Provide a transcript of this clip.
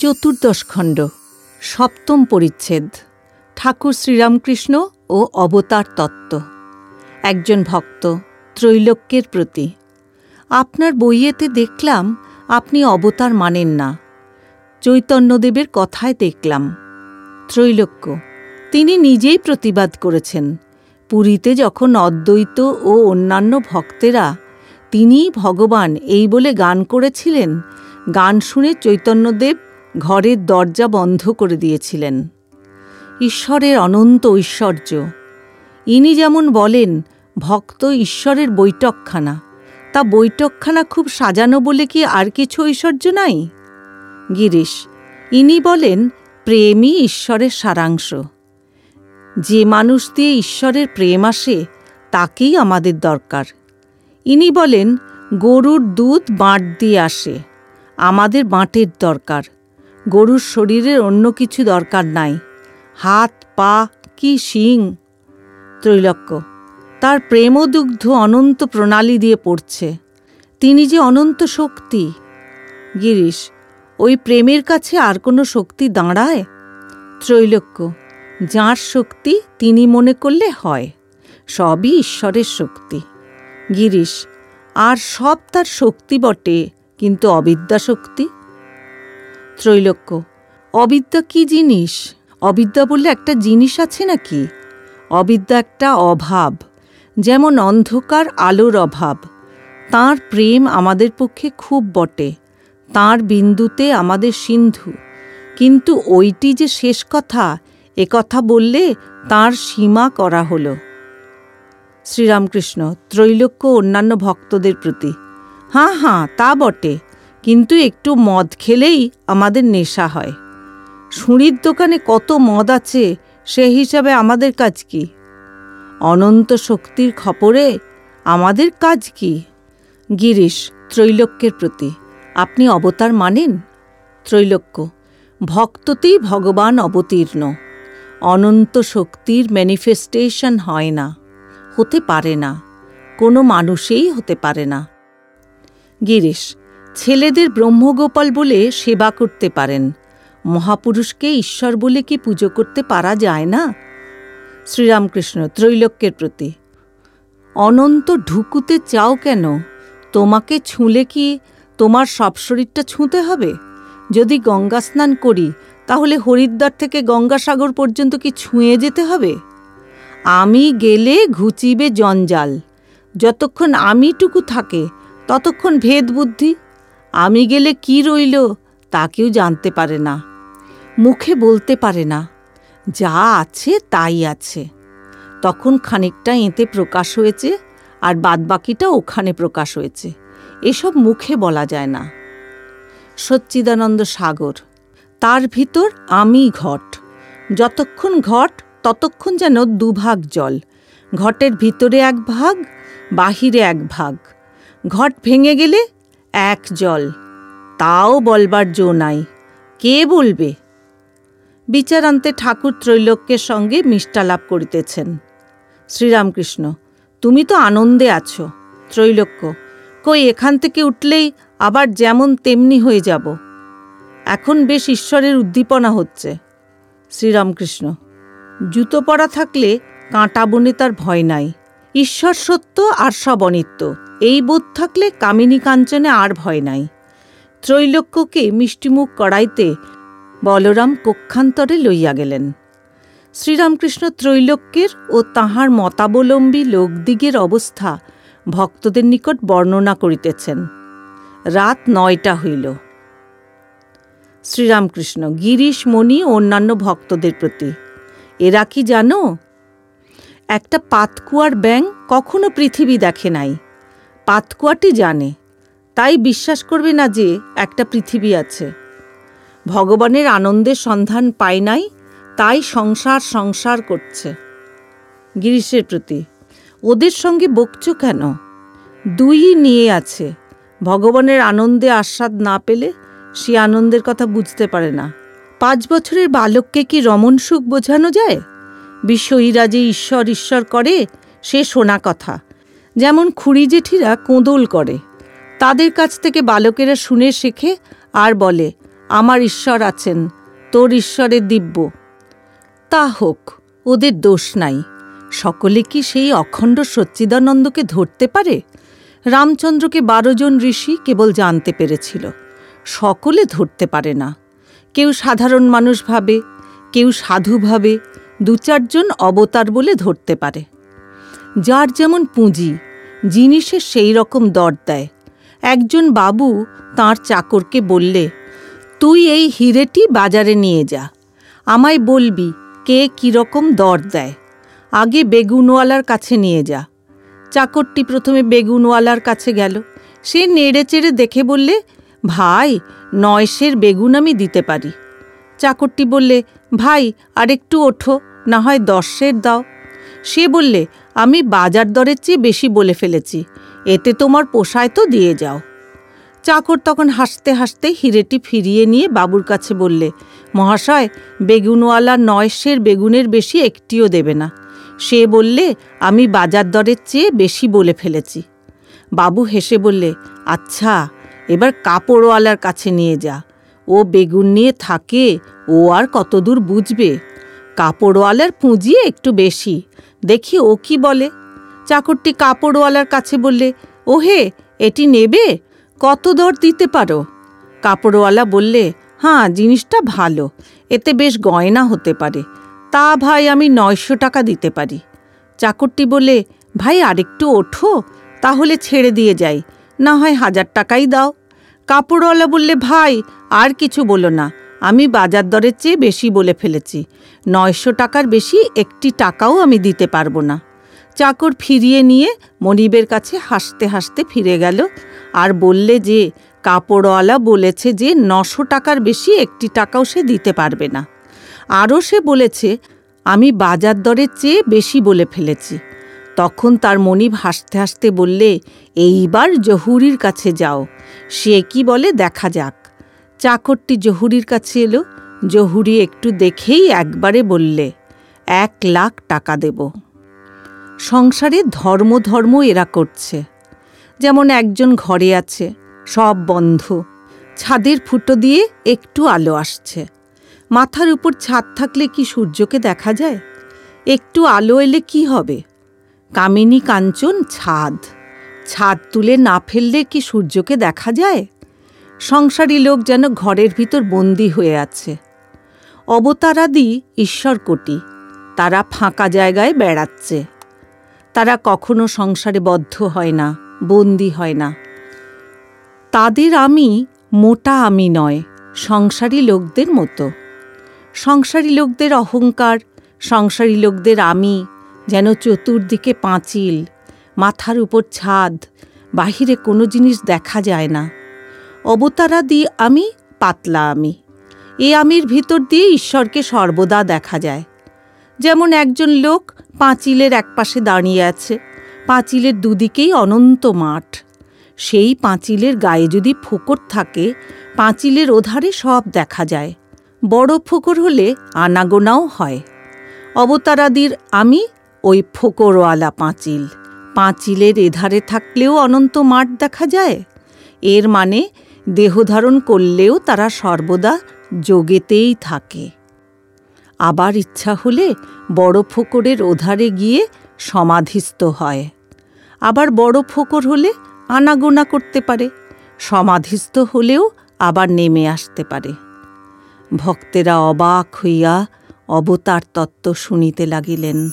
চতুর্দশ খণ্ড, সপ্তম পরিচ্ছেদ, ঠাকুর শ্রীরামকৃষ্ণ ও অবতার তত্ত্ব। একজন ভক্ত, ত্রৈলোক্যের প্রতি। আপনার বইয়েতে দেখলাম আপনি অবতার মানেন না। চৈতন্যদেবের কথায় দেখলাম। ত্রৈলোক্য, তিনি নিজেই প্রতিবাদ করেছেন। পুরীতে যখন অদ্বৈত ও অন্যান্য ভক্তেরা, তিনিই ভগবান এই বলে গান করেছিলেন, গান শুনে চৈতন্যদেব ঘরের দরজা বন্ধ করে দিয়েছিলেন। ঈশ্বরের অনন্ত ঐশ্বর্য। ইনি যেমন বলেন, ভক্ত ঈশ্বরের বৈঠকখানা। তা বৈঠকখানা খুব সাজানো বলে কি আর কিছু ঐশ্বর্য নাই? গিরিশ, ইনি বলেন, প্রেমই ঈশ্বরের সারাংশ। যে মানুষ দিয়ে ঈশ্বরের প্রেম আসে, তাকেই আমাদের দরকার। ইনি বলেন, গরুর দুধ বাঁট দিয়ে আসে, আমাদের বাঁটের দরকার। গরুর শরীরের অন্য কিছু দরকার নাই। হাত, পা, কি শিং? ত্রৈলক্য, তার প্রেমদুগ্ধ অনন্ত প্রণালী দিয়ে পড়ছে। তিনি যে অনন্ত শক্তি। গিরিশ, ওই প্রেমের কাছে আর কোনো শক্তি দাঁড়ায়? ত্রৈলোক্য, যাঁর শক্তি তিনি মনে করলে হয়, সবই ঈশ্বরের শক্তি। গিরিশ, আর সব তার শক্তি বটে, কিন্তু অবিদ্যা শক্তি? ত্রৈলোক্য। অবিদ্যা কি জিনিস? অবিদ্যা বললে একটা জিনিস আছে নাকি? অবিদ্যা একটা অভাব, যেমন অন্ধকার আলোর অভাব। তার প্রেম আমাদের পক্ষে খুব বটে, তার বিন্দুতে আমাদের সিন্ধু। কিন্তু ওইটি যে শেষ কথা, এ কথা বললে তার সীমা করা হলো। শ্রীরামকৃষ্ণ, ত্রৈলোক্য অন্যান্য ভক্তদের প্রতি। হাঁ হাঁ তা বটে। কিন্তু একটু মদ খেলেই আমাদের নেশা হয়। সুঁড়ির দোকানে কত মদ আছে, সে হিসাবে আমাদের কাজ কি? অনন্ত শক্তির খপরে আমাদের কাজ কি? গিরিশ, ত্রৈলোক্যের প্রতি, আপনি অবতার মানেন? ত্রৈলোক্য, ভক্ততেই ভগবান অবতীর্ণ। অনন্ত শক্তির ম্যানিফেস্টেশন হয় না, হতে পারে না, কোনো মানুষেই হতে পারে না। গিরিশ ছেলেদের ব্রহ্মগোপাল বলে সেবা করতে পারেন। মহাপুরুষকে ঈশ্বর বলে কি পুজো করতে পারা যায় না? শ্রীরামকৃষ্ণ ত্রৈলোক্যের প্রতি, অনন্ত ঢুকুতে চাও কেন? তোমাকে ছুঁলে কি তোমার সব শরীরটা ছুঁতে হবে? যদি গঙ্গা স্নান করি, তাহলে হরিদ্বার থেকে গঙ্গাসাগর পর্যন্ত কি ছুঁয়ে যেতে হবে? আমি গেলে ঘুচিবে জঞ্জাল। যতক্ষণ আমিটুকু থাকে, ততক্ষণ ভেদ বুদ্ধি। আমি গেলে কি রইল তা কেউ জানতে পারে না। মুখে বলতে পারে না। যা আছে তাই আছে। তখন খানিকটা এতে প্রকাশ হয়েছে আর বাদবাকিটা ওখানে প্রকাশ হয়েছে। এসব মুখে বলা যায় না। সচ্চিদানন্দ সাগর, তার ভিতর আমি ঘট। যতক্ষণ ঘট, ততক্ষণ যেন দুভাগ জল। ঘটের ভিতরে এক ভাগ, বাহিরে এক ভাগ। ঘট ভেঙে গেলে এক জল। তাও বলবার জো নাই। কে বলবে? বিচারান্তে ঠাকুর ত্রৈলোক্যের সঙ্গে মিষ্টালাপ করিতেছেন। শ্রীরামকৃষ্ণ, তুমি তো আনন্দে আছো, ত্রৈলোক্য। কই এখান থেকে উঠলেই আবার যেমন তেমনি হয়ে যাব। এখন বেশ ঈশ্বরের উদ্দীপনা হচ্ছে। শ্রীরামকৃষ্ণ, জুতো পরা থাকলে কাঁটা বনে তার ভয় নাই। ঈশ্বর সত্য আর সব অনিত্য এই বোধ থাকলে কামিনী কাঞ্চনে আর ভয় নাই। ত্রৈলোক্যকে মিষ্টিমুখ করাইতে বলরাম কক্ষান্তরে লইয়া গেলেন। শ্রীরামকৃষ্ণ ত্রৈলোক্যের ও তাহার মতাবলম্বী লোকদিগের অবস্থা ভক্তদের নিকট বর্ণনা করিতেছেন। রাত নয়টা হইল। শ্রীরামকৃষ্ণ, গিরিশ মণি অন্যান্য ভক্তদের প্রতি, এরা কি জানো? একটা পাতকুয়ার ব্যাং কখনো পৃথিবী দেখে নাই। পাতকুয়াটি জানে, তাই বিশ্বাস করবে না যে একটা পৃথিবী আছে। ভগবানের আনন্দের সন্ধান পায় নাই, তাই সংসার সংসার করছে। গিরিশের প্রতি, ওদের সঙ্গে বকছ কেন? দুই নিয়ে আছে, ভগবানের আনন্দে আস্বাদ না পেলে সে আনন্দের কথা বুঝতে পারে না। পাঁচ বছরের বালককে কি রমণ সুখ বোঝানো যায়? বিশ্বইরা যে ঈশ্বর ঈশ্বর করে, সে শোনা কথা। যেমন খুড়ি জেঠিরা কোঁদল করে, তাদের কাছ থেকে বালকেরা শুনে শেখে আর বলে, আমার ঈশ্বর আছেন, তোর ঈশ্বরের দিব্য। তা হোক, ওদের দোষ নাই। সকলে কি সেই অখণ্ড সচ্চিদানন্দকে ধরতে পারে? রামচন্দ্রকে বারো জন ঋষি কেবল জানতে পেরেছিল। সকলে ধরতে পারে না। কেউ সাধারণ মানুষ ভাবে, কেউ সাধু ভাবে দু চারজন অবতার বলে ধরতে পারে। যার যেমন পুঁজি জিনিসের সেই রকম দর দেয়। একজন বাবু তার চাকরকে বললে, তুই এই হিরেটি বাজারে নিয়ে যা। আমায় বলবি কে কীরকম দর দেয়। আগে বেগুনওয়ালার কাছে নিয়ে যা। চাকরটি প্রথমে বেগুনওয়ালার কাছে গেল। সে নেড়ে চেড়ে দেখে বললে, ভাই নয়শের বেগুন আমি দিতে পারি। চাকরটি বললে, ভাই, আরেকটু ওঠো। না হয় দশের দাও। সে বললে, আমি বাজার দরের চেয়ে বেশি বলে ফেলেছি, এতে তোমার পোষায় তো দিয়ে যাও। চাকর তখন হাসতে হাসতে হিরেটি ফিরিয়ে নিয়ে বাবুর কাছে বললে, মহাশয়, বেগুনওয়ালা নয়শের বেগুনের বেশি একটিও দেবে না। সে বললে, আমি বাজার দরের চেয়ে বেশি বলে ফেলেছি। বাবু হেসে বললে আচ্ছা এবার কাপড়ওয়ালার কাছে নিয়ে যা। ও বেগুন নিয়ে থাকে, ও আর কতদূর বুঝবে? কাপড়ওয়ালার পুঁজি একটু বেশি। দেখি ও কি বলে। চাকরটি কাপড়ওয়ালার কাছে বললে, ওহে, এটি নেবে? কত দর দিতে পারো? কাপড়ওয়ালা বললে হ্যাঁ জিনিসটা ভালো। এতে বেশ গয়না হতে পারে। তা ভাই, আমি নয়শো টাকা দিতে পারি। চাকরটি বলে ভাই, আরেকটু ওঠো, তাহলে ছেড়ে দিয়ে যাই। না হয় হাজার টাকাই দাও। কাপড়ওয়ালা বললে, ভাই, আর কিছু বলো না। আমি বাজার দরের চেয়ে বেশি বলে ফেলেছি। নয়শো টাকার বেশি একটি টাকাও আমি দিতে পারব না। চাকর ফিরিয়ে নিয়ে মনিবের কাছে হাসতে হাসতে ফিরে গেল আর বললে যে, কাপড়ওয়ালা বলেছে যে, নশো টাকার বেশি একটি টাকাও সে দিতে পারবে না। আরও সে বলেছে, আমি বাজার দরের চেয়ে বেশি বলে ফেলেছি। তখন তার মনিব হাসতে হাসতে বললে, এইবার জহুরির কাছে যাও, সে কি বলে দেখা যাক। চাকরটি জহুরির কাছে এলো জহুরি একটু দেখেই একবারে বললে, এক লাখ টাকা দেব। সংসারে ধর্ম ধর্ম এরা করছে। যেমন একজন ঘরে আছে, সব বন্ধ। ছাদের ফুটো দিয়ে একটু আলো আসছে। মাথার উপর ছাদ থাকলে কি সূর্যকে দেখা যায়? একটু আলো এলে কি হবে? কামিনী কাঞ্চন ছাদ। ছাদ তুলে না ফেললে কি সূর্যকে দেখা যায়? সংসারী লোক যেন ঘরের ভিতর বন্দি হয়ে আছে। অবতারাদি ঈশ্বর কোটি। তারা ফাঁকা জায়গায় বেড়াচ্ছে। তারা কখনো সংসারে বদ্ধ হয় না, বন্দি হয় না। তাদের আমি মোটা আমি নয়, সংসারী লোকদের মতো। সংসারী লোকদের অহংকার, সংসারী লোকদের আমি যেন চতুর্দিকে পাঁচিল, মাথার উপর ছাদ, বাহিরে কোনো জিনিস দেখা যায় না। অবতারাদি আমি, পাতলা আমি। এ আমির ভিতর দিয়ে ঈশ্বরকে সর্বদা দেখা যায়। যেমন একজন লোক পাঁচিলের একপাশে দাঁড়িয়ে আছে পাঁচিলের দুদিকেই অনন্ত মাঠ। সেই পাঁচিলের গায়ে যদি ফোকর থাকে পাঁচিলের ওধারে সব দেখা যায়। বড় ফোকর হলে আনাগোনাও হয়। অবতারাদির আমি ওই ফোকরওয়ালা পাঁচিল পাঁচিলের এধারে থাকলেও অনন্ত মাঠ দেখা যায়। এর মানে দেহধারণ করলেও তারা সর্বদা যোগেতেই থাকে। আবার ইচ্ছা হলে বড় ফোকরের ওধারে গিয়ে সমাধিস্থ হয়। আবার বড় ফোকর হলে আনাগোনা করতে পারে। সমাধিস্থ হলেও আবার নেমে আসতে পারে। ভক্তেরা অবাক হইয়া অবতার তত্ত্ব শুনিতে লাগিলেন।